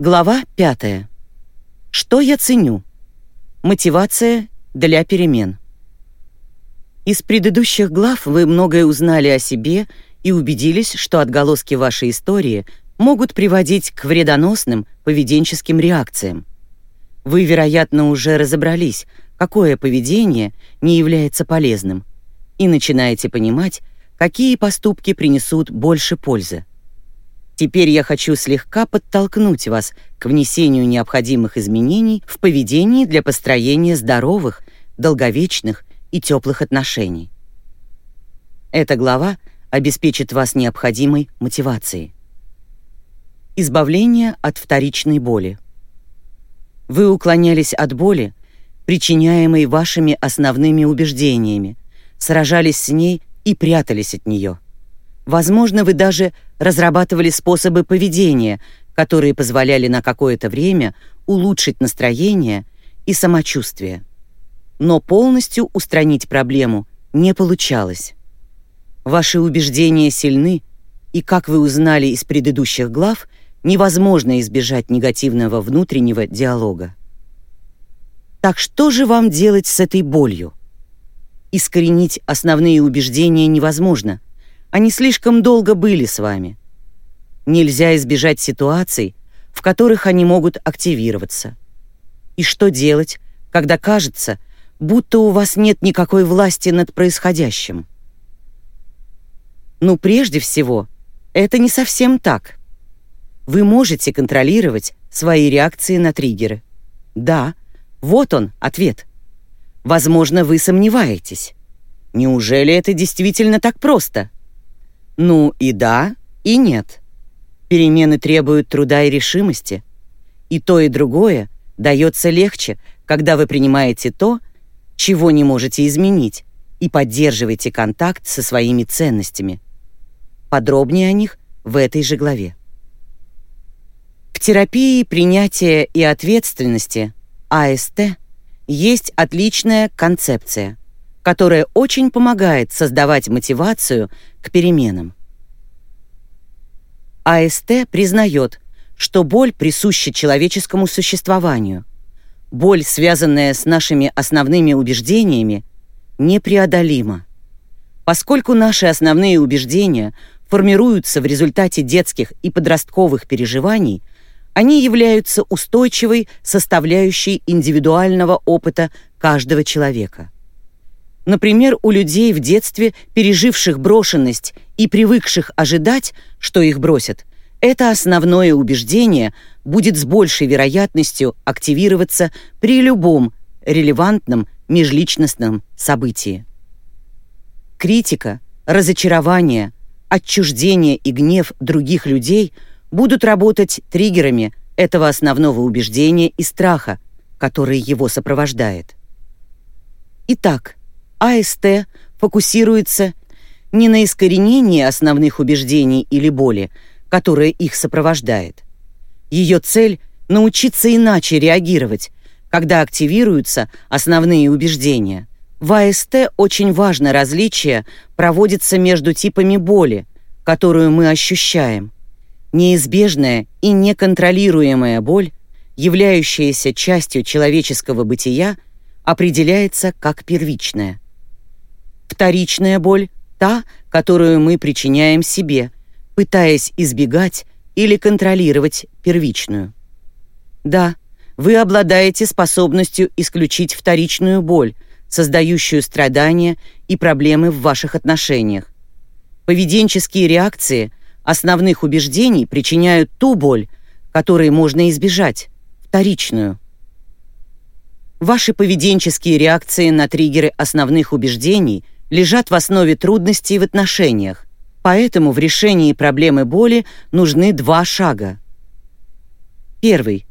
Глава 5. Что я ценю? Мотивация для перемен. Из предыдущих глав вы многое узнали о себе и убедились, что отголоски вашей истории могут приводить к вредоносным поведенческим реакциям. Вы, вероятно, уже разобрались, какое поведение не является полезным, и начинаете понимать, какие поступки принесут больше пользы. Теперь я хочу слегка подтолкнуть вас к внесению необходимых изменений в поведении для построения здоровых, долговечных и теплых отношений. Эта глава обеспечит вас необходимой мотивацией. Избавление от вторичной боли. Вы уклонялись от боли, причиняемой вашими основными убеждениями, сражались с ней и прятались от нее. Возможно, вы даже разрабатывали способы поведения, которые позволяли на какое-то время улучшить настроение и самочувствие. Но полностью устранить проблему не получалось. Ваши убеждения сильны, и, как вы узнали из предыдущих глав, невозможно избежать негативного внутреннего диалога. Так что же вам делать с этой болью? Искоренить основные убеждения невозможно — они слишком долго были с вами. Нельзя избежать ситуаций, в которых они могут активироваться. И что делать, когда кажется, будто у вас нет никакой власти над происходящим? Ну, прежде всего, это не совсем так. Вы можете контролировать свои реакции на триггеры. Да, вот он, ответ. Возможно, вы сомневаетесь. Неужели это действительно так просто? Ну и да, и нет. Перемены требуют труда и решимости. И то, и другое дается легче, когда вы принимаете то, чего не можете изменить, и поддерживаете контакт со своими ценностями. Подробнее о них в этой же главе. В терапии принятия и ответственности АСТ есть отличная концепция, которая очень помогает создавать мотивацию к переменам. АСТ признает, что боль присуща человеческому существованию. Боль, связанная с нашими основными убеждениями, непреодолима. Поскольку наши основные убеждения формируются в результате детских и подростковых переживаний, они являются устойчивой составляющей индивидуального опыта каждого человека. Например, у людей в детстве, переживших брошенность и привыкших ожидать, что их бросят, это основное убеждение будет с большей вероятностью активироваться при любом релевантном межличностном событии. Критика, разочарование, отчуждение и гнев других людей будут работать триггерами этого основного убеждения и страха, который его сопровождает. Итак, АСТ фокусируется не на искоренении основных убеждений или боли, которая их сопровождает. Ее цель — научиться иначе реагировать, когда активируются основные убеждения. В АСТ очень важно различие проводится между типами боли, которую мы ощущаем. Неизбежная и неконтролируемая боль, являющаяся частью человеческого бытия, определяется как первичная. Вторичная боль — та, которую мы причиняем себе, пытаясь избегать или контролировать первичную. Да, вы обладаете способностью исключить вторичную боль, создающую страдания и проблемы в ваших отношениях. Поведенческие реакции основных убеждений причиняют ту боль, которой можно избежать, вторичную. Ваши поведенческие реакции на триггеры основных убеждений – лежат в основе трудностей в отношениях, поэтому в решении проблемы боли нужны два шага. Первый.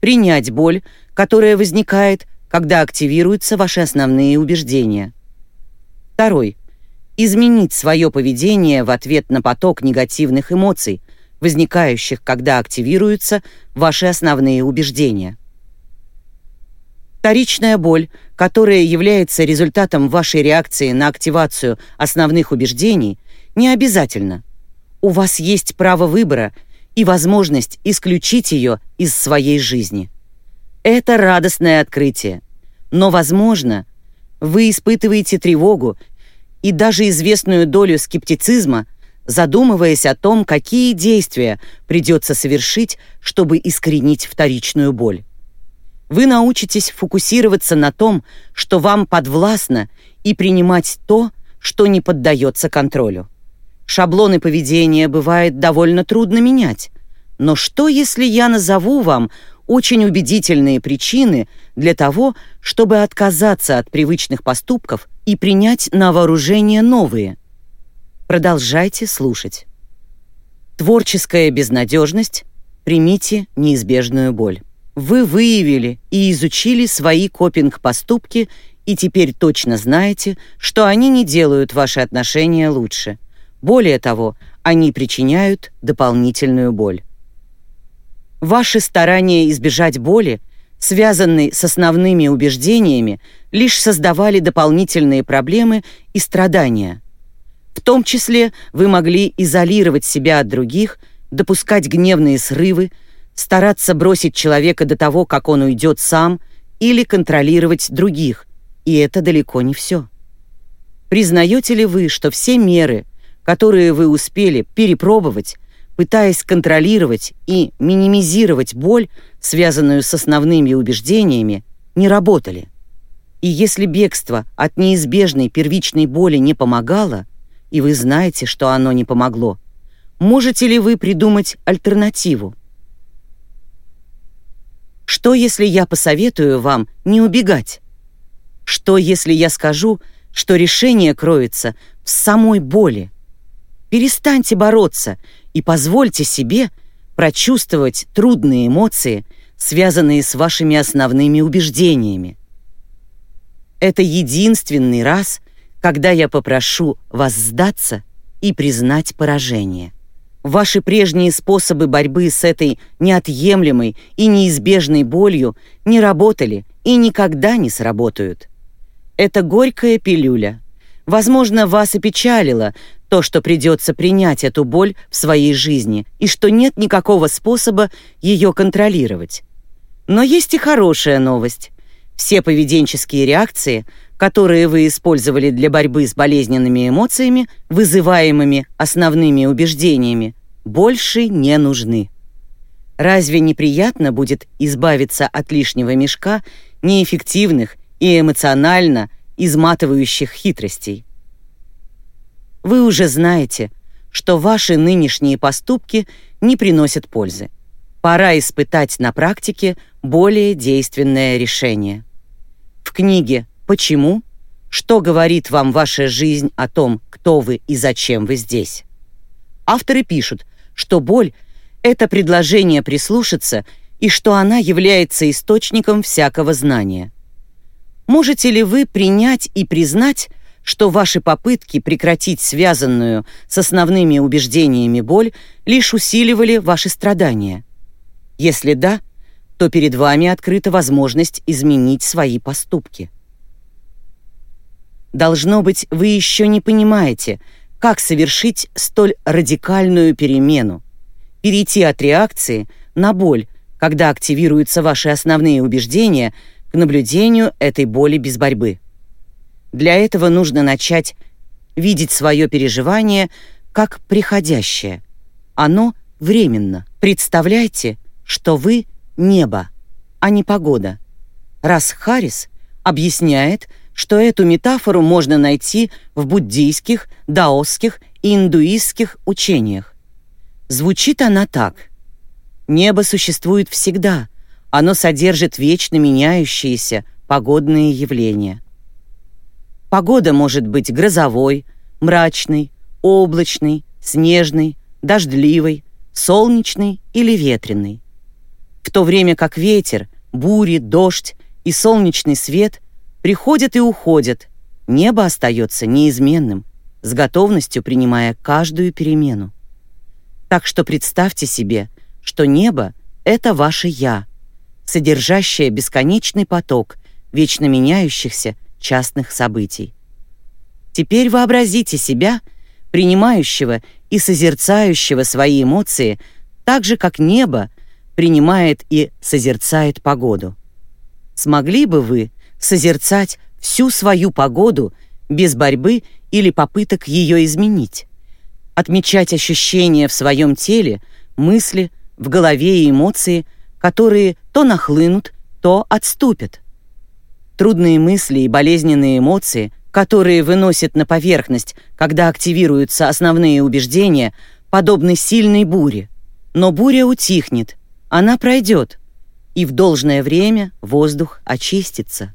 Принять боль, которая возникает, когда активируются ваши основные убеждения. Второй. Изменить свое поведение в ответ на поток негативных эмоций, возникающих, когда активируются ваши основные убеждения. Вторичная боль, которая является результатом вашей реакции на активацию основных убеждений, не обязательно. У вас есть право выбора, и возможность исключить ее из своей жизни. Это радостное открытие. Но, возможно, вы испытываете тревогу и даже известную долю скептицизма, задумываясь о том, какие действия придется совершить, чтобы искоренить вторичную боль. Вы научитесь фокусироваться на том, что вам подвластно, и принимать то, что не поддается контролю. Шаблоны поведения бывает довольно трудно менять. Но что, если я назову вам очень убедительные причины для того, чтобы отказаться от привычных поступков и принять на вооружение новые? Продолжайте слушать. Творческая безнадежность. Примите неизбежную боль. Вы выявили и изучили свои копинг-поступки и теперь точно знаете, что они не делают ваши отношения лучше – более того, они причиняют дополнительную боль. Ваши старания избежать боли, связанные с основными убеждениями, лишь создавали дополнительные проблемы и страдания. В том числе вы могли изолировать себя от других, допускать гневные срывы, стараться бросить человека до того, как он уйдет сам, или контролировать других, и это далеко не все. Признаете ли вы, что все меры – которые вы успели перепробовать, пытаясь контролировать и минимизировать боль, связанную с основными убеждениями, не работали. И если бегство от неизбежной первичной боли не помогало, и вы знаете, что оно не помогло, можете ли вы придумать альтернативу? Что, если я посоветую вам не убегать? Что, если я скажу, что решение кроется в самой боли? Перестаньте бороться и позвольте себе прочувствовать трудные эмоции, связанные с вашими основными убеждениями. Это единственный раз, когда я попрошу вас сдаться и признать поражение. Ваши прежние способы борьбы с этой неотъемлемой и неизбежной болью не работали и никогда не сработают. Это горькая пилюля. Возможно, вас опечалило, то, что придется принять эту боль в своей жизни и что нет никакого способа ее контролировать. Но есть и хорошая новость. Все поведенческие реакции, которые вы использовали для борьбы с болезненными эмоциями, вызываемыми основными убеждениями, больше не нужны. Разве неприятно будет избавиться от лишнего мешка неэффективных и эмоционально изматывающих хитростей? Вы уже знаете, что ваши нынешние поступки не приносят пользы. Пора испытать на практике более действенное решение. В книге «Почему?» Что говорит вам ваша жизнь о том, кто вы и зачем вы здесь? Авторы пишут, что боль — это предложение прислушаться и что она является источником всякого знания. Можете ли вы принять и признать, что ваши попытки прекратить связанную с основными убеждениями боль лишь усиливали ваши страдания? Если да, то перед вами открыта возможность изменить свои поступки. Должно быть, вы еще не понимаете, как совершить столь радикальную перемену, перейти от реакции на боль, когда активируются ваши основные убеждения, к наблюдению этой боли без борьбы. Для этого нужно начать видеть свое переживание как приходящее. Оно временно. Представляйте, что вы небо, а не погода. Раз Харрис объясняет, что эту метафору можно найти в буддийских, даосских и индуистских учениях. Звучит она так. Небо существует всегда, оно содержит вечно меняющиеся погодные явления. Погода может быть грозовой, мрачной, облачной, снежной, дождливой, солнечной или ветреной. В то время как ветер, бури, дождь и солнечный свет приходят и уходят, небо остается неизменным, с готовностью принимая каждую перемену. Так что представьте себе, что небо — это ваше «я», содержащее бесконечный поток вечно меняющихся частных событий. Теперь вообразите себя, принимающего и созерцающего свои эмоции так же, как небо принимает и созерцает погоду. Смогли бы вы созерцать всю свою погоду без борьбы или попыток ее изменить? Отмечать ощущения в своем теле, мысли, в голове и эмоции, которые то нахлынут, то отступят. Трудные мысли и болезненные эмоции, которые выносят на поверхность, когда активируются основные убеждения, подобны сильной буре. Но буря утихнет, она пройдет, и в должное время воздух очистится.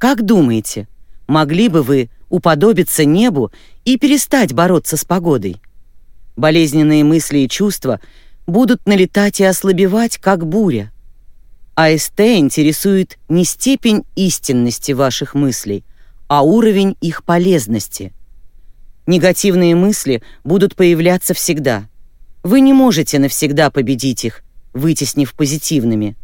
Как думаете, могли бы вы уподобиться небу и перестать бороться с погодой? Болезненные мысли и чувства будут налетать и ослабевать, как буря. АСТ интересует не степень истинности ваших мыслей, а уровень их полезности. Негативные мысли будут появляться всегда. Вы не можете навсегда победить их, вытеснив позитивными.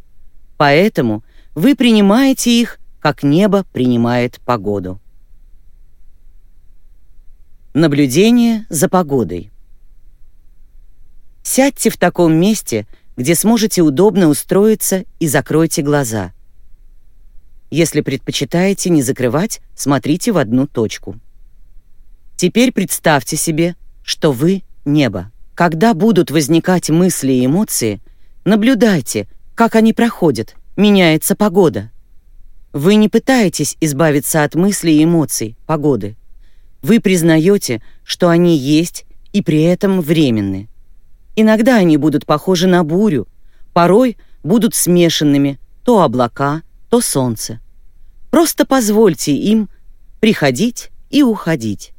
Поэтому вы принимаете их, как небо принимает погоду. Наблюдение за погодой. Сядьте в таком месте, где сможете удобно устроиться и закройте глаза. Если предпочитаете не закрывать, смотрите в одну точку. Теперь представьте себе, что вы — небо. Когда будут возникать мысли и эмоции, наблюдайте, как они проходят, меняется погода. Вы не пытаетесь избавиться от мыслей и эмоций, погоды. Вы признаете, что они есть и при этом временны. Иногда они будут похожи на бурю, порой будут смешанными, то облака, то солнце. Просто позвольте им приходить и уходить.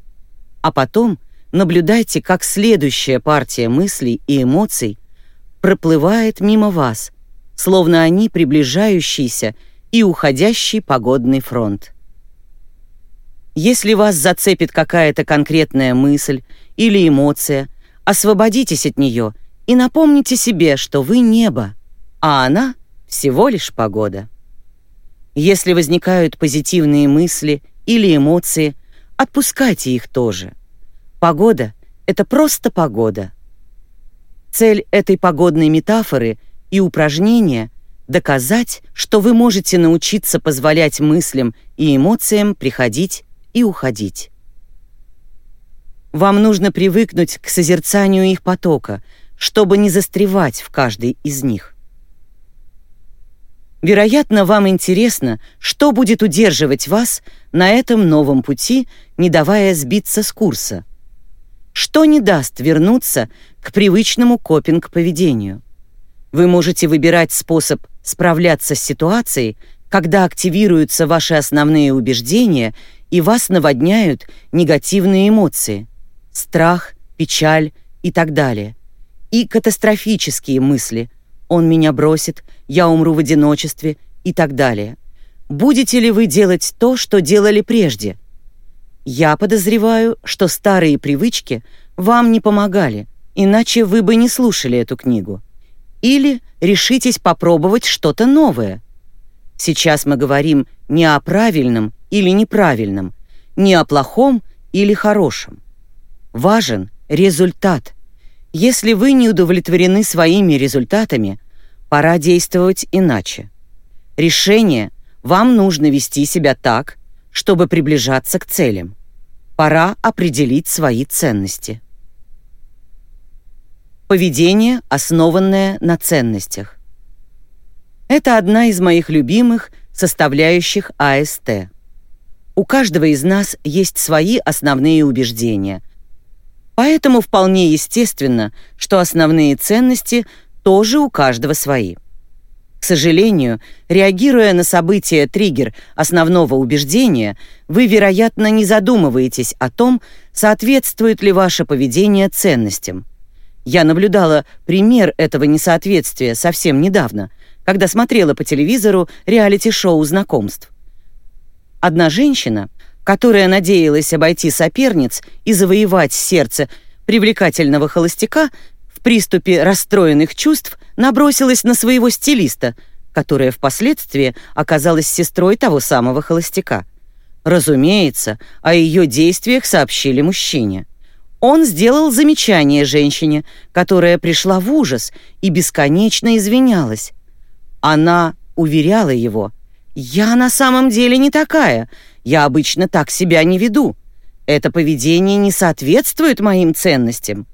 А потом наблюдайте, как следующая партия мыслей и эмоций проплывает мимо вас, словно они приближающийся и уходящий погодный фронт. Если вас зацепит какая-то конкретная мысль или эмоция – Освободитесь от нее и напомните себе, что вы небо, а она всего лишь погода. Если возникают позитивные мысли или эмоции, отпускайте их тоже. Погода — это просто погода. Цель этой погодной метафоры и упражнения — доказать, что вы можете научиться позволять мыслям и эмоциям приходить и уходить. Вам нужно привыкнуть к созерцанию их потока, чтобы не застревать в каждой из них. Вероятно, вам интересно, что будет удерживать вас на этом новом пути, не давая сбиться с курса. Что не даст вернуться к привычному копинг-поведению. Вы можете выбирать способ справляться с ситуацией, когда активируются ваши основные убеждения и вас наводняют негативные эмоции страх, печаль и так далее. И катастрофические мысли «он меня бросит», «я умру в одиночестве» и так далее. Будете ли вы делать то, что делали прежде? Я подозреваю, что старые привычки вам не помогали, иначе вы бы не слушали эту книгу. Или решитесь попробовать что-то новое. Сейчас мы говорим не о правильном или неправильном, не о плохом или хорошем. Важен результат. Если вы не удовлетворены своими результатами, пора действовать иначе. Решение вам нужно вести себя так, чтобы приближаться к целям. Пора определить свои ценности. Поведение, основанное на ценностях. Это одна из моих любимых составляющих АСТ. У каждого из нас есть свои основные убеждения, Поэтому вполне естественно, что основные ценности тоже у каждого свои. К сожалению, реагируя на события-триггер основного убеждения, вы, вероятно, не задумываетесь о том, соответствует ли ваше поведение ценностям. Я наблюдала пример этого несоответствия совсем недавно, когда смотрела по телевизору реалити-шоу знакомств. Одна женщина которая надеялась обойти соперниц и завоевать сердце привлекательного холостяка, в приступе расстроенных чувств набросилась на своего стилиста, которая впоследствии оказалась сестрой того самого холостяка. Разумеется, о ее действиях сообщили мужчине. Он сделал замечание женщине, которая пришла в ужас и бесконечно извинялась. Она уверяла его, «Я на самом деле не такая, я обычно так себя не веду. Это поведение не соответствует моим ценностям».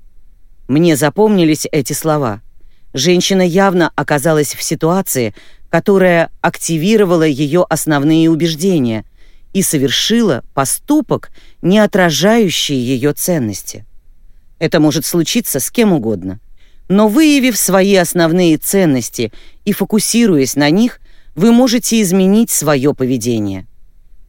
Мне запомнились эти слова. Женщина явно оказалась в ситуации, которая активировала ее основные убеждения и совершила поступок, не отражающий ее ценности. Это может случиться с кем угодно. Но выявив свои основные ценности и фокусируясь на них, вы можете изменить свое поведение.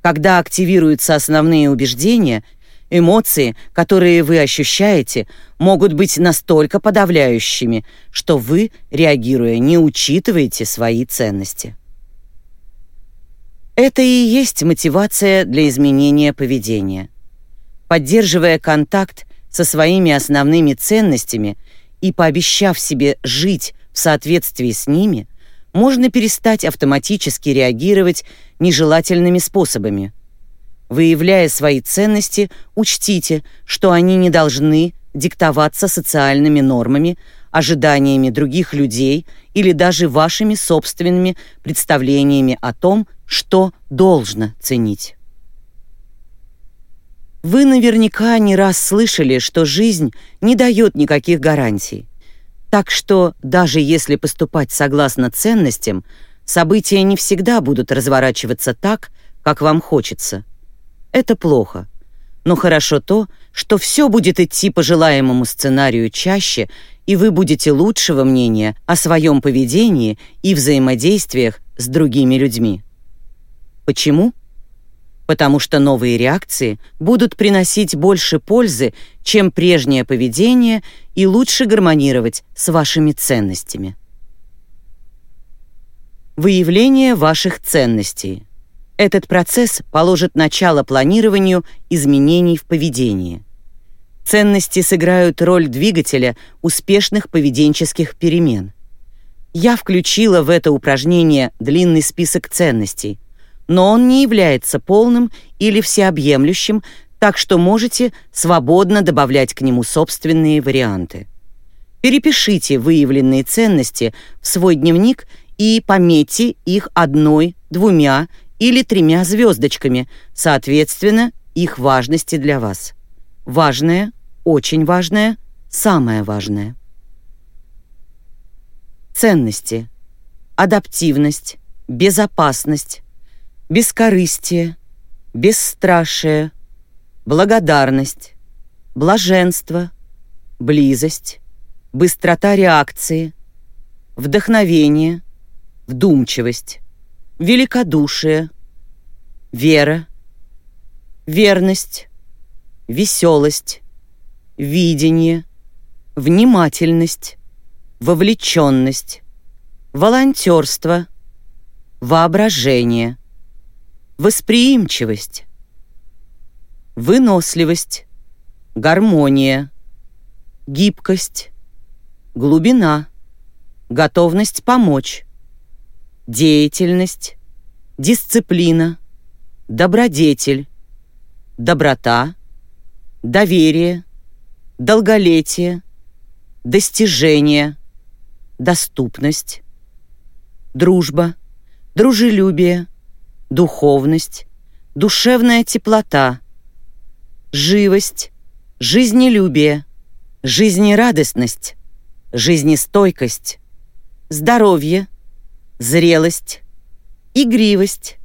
Когда активируются основные убеждения, эмоции, которые вы ощущаете, могут быть настолько подавляющими, что вы, реагируя, не учитываете свои ценности. Это и есть мотивация для изменения поведения. Поддерживая контакт со своими основными ценностями и пообещав себе жить в соответствии с ними, можно перестать автоматически реагировать нежелательными способами. Выявляя свои ценности, учтите, что они не должны диктоваться социальными нормами, ожиданиями других людей или даже вашими собственными представлениями о том, что должно ценить. Вы наверняка не раз слышали, что жизнь не дает никаких гарантий. Так что даже если поступать согласно ценностям, события не всегда будут разворачиваться так, как вам хочется. Это плохо. Но хорошо то, что все будет идти по желаемому сценарию чаще, и вы будете лучшего мнения о своем поведении и взаимодействиях с другими людьми. Почему? Потому что новые реакции будут приносить больше пользы, чем прежнее поведение, и лучше гармонировать с вашими ценностями. Выявление ваших ценностей. Этот процесс положит начало планированию изменений в поведении. Ценности сыграют роль двигателя успешных поведенческих перемен. Я включила в это упражнение длинный список ценностей, но он не является полным или всеобъемлющим, так что можете свободно добавлять к нему собственные варианты. Перепишите выявленные ценности в свой дневник и пометьте их одной, двумя или тремя звездочками, соответственно, их важности для вас. Важное, очень важное, самое важное. Ценности. Адаптивность, безопасность, бескорыстие, бесстрашие, благодарность, блаженство, близость, быстрота реакции, вдохновение, вдумчивость, великодушие, вера, верность, веселость, видение, внимательность, вовлеченность, волонтерство, воображение – восприимчивость, выносливость, гармония, гибкость, глубина, готовность помочь, деятельность, дисциплина, добродетель, доброта, доверие, долголетие, достижение, доступность, дружба, дружелюбие, духовность, душевная теплота, живость, жизнелюбие, жизнерадостность, жизнестойкость, здоровье, зрелость, игривость,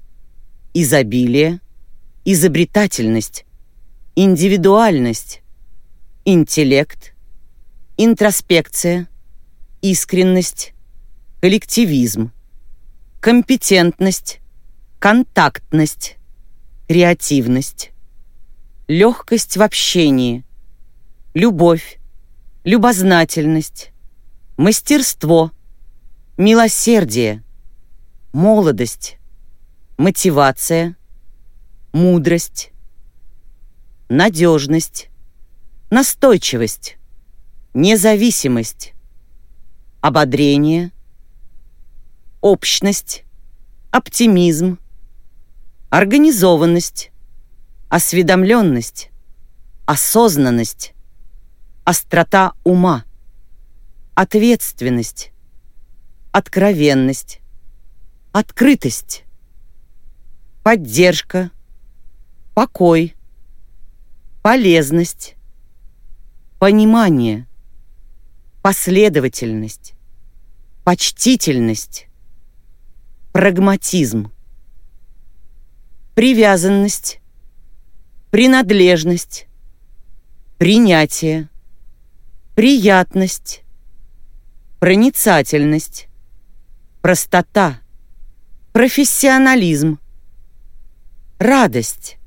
изобилие, изобретательность, индивидуальность, интеллект, интроспекция, искренность, коллективизм, компетентность, контактность, креативность, легкость в общении, любовь, любознательность, мастерство, милосердие, молодость, мотивация, мудрость, надежность, настойчивость, независимость, ободрение, общность, оптимизм, организованность, осведомленность, осознанность, острота ума, ответственность, откровенность, открытость, поддержка, покой, полезность, понимание, последовательность, почтительность, прагматизм, привязанность, принадлежность, принятие, приятность, проницательность, простота, профессионализм, радость,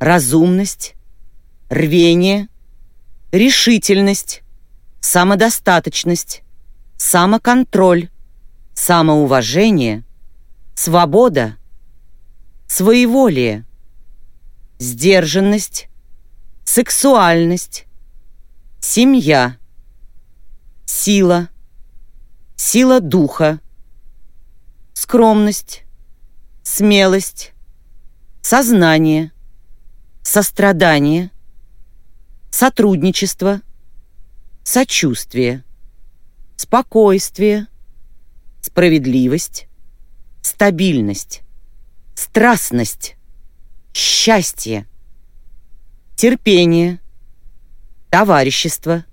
разумность, рвение, решительность, самодостаточность, самоконтроль, самоуважение, свобода, своеволие, сдержанность, сексуальность, семья, сила, сила духа, скромность, смелость, сознание, сострадание, сотрудничество, сочувствие, спокойствие, справедливость, стабильность, страстность, счастье, терпение, товарищество,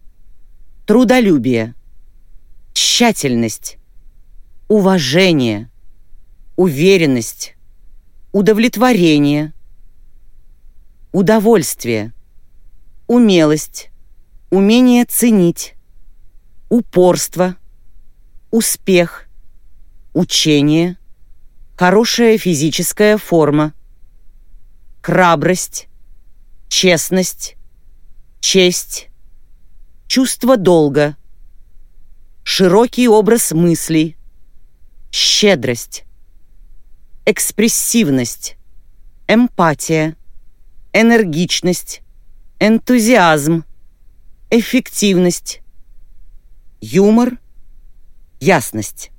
трудолюбие, тщательность, уважение, уверенность, удовлетворение, удовольствие, умелость, умение ценить, упорство, успех, учение, хорошая физическая форма, храбрость, честность, честь, чувство долга, широкий образ мыслей, щедрость, экспрессивность, эмпатия, энергичность, энтузиазм, эффективность, юмор, ясность.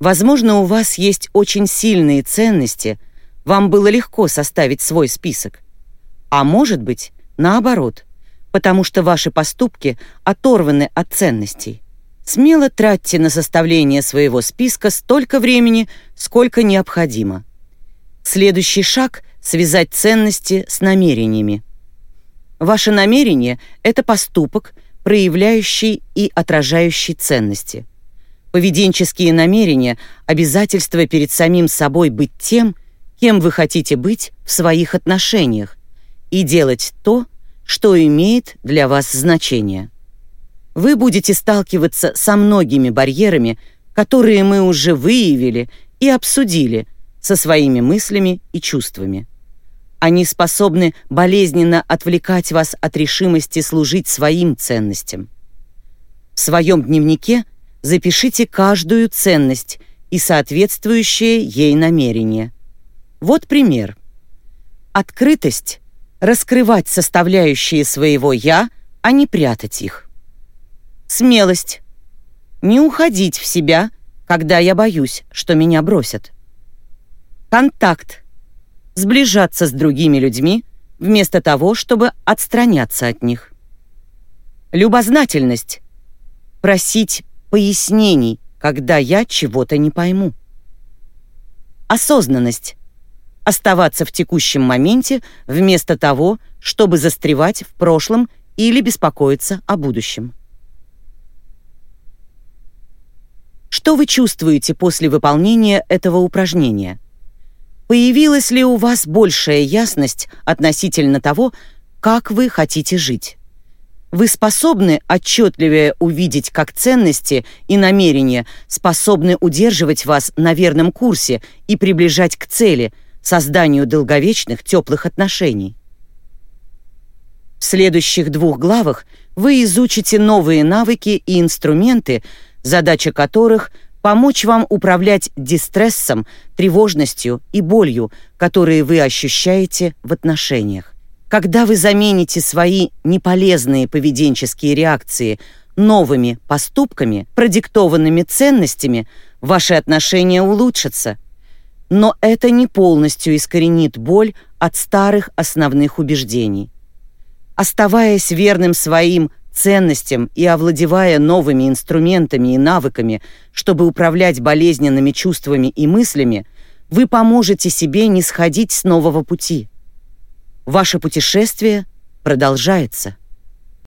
Возможно, у вас есть очень сильные ценности, вам было легко составить свой список. А может быть, наоборот, потому что ваши поступки оторваны от ценностей. Смело тратьте на составление своего списка столько времени, сколько необходимо. Следующий шаг — связать ценности с намерениями. Ваше намерение — это поступок, проявляющий и отражающий ценности. Поведенческие намерения — обязательство перед самим собой быть тем, кем вы хотите быть в своих отношениях, и делать то, что имеет для вас значение. Вы будете сталкиваться со многими барьерами, которые мы уже выявили и обсудили — со своими мыслями и чувствами. Они способны болезненно отвлекать вас от решимости служить своим ценностям. В своем дневнике запишите каждую ценность и соответствующее ей намерение. Вот пример. Открытость — раскрывать составляющие своего «я», а не прятать их. Смелость — не уходить в себя, когда я боюсь, что меня бросят. Контакт. Сближаться с другими людьми вместо того, чтобы отстраняться от них. Любознательность. Просить пояснений, когда я чего-то не пойму. Осознанность. Оставаться в текущем моменте вместо того, чтобы застревать в прошлом или беспокоиться о будущем. Что вы чувствуете после выполнения этого упражнения? Появилась ли у вас большая ясность относительно того, как вы хотите жить? Вы способны отчетливее увидеть, как ценности и намерения способны удерживать вас на верном курсе и приближать к цели, созданию долговечных теплых отношений. В следующих двух главах вы изучите новые навыки и инструменты, задача которых — помочь вам управлять дистрессом, тревожностью и болью, которые вы ощущаете в отношениях. Когда вы замените свои неполезные поведенческие реакции новыми поступками, продиктованными ценностями, ваши отношения улучшатся. Но это не полностью искоренит боль от старых основных убеждений. Оставаясь верным своим ценностям и овладевая новыми инструментами и навыками, чтобы управлять болезненными чувствами и мыслями, вы поможете себе не сходить с нового пути. Ваше путешествие продолжается.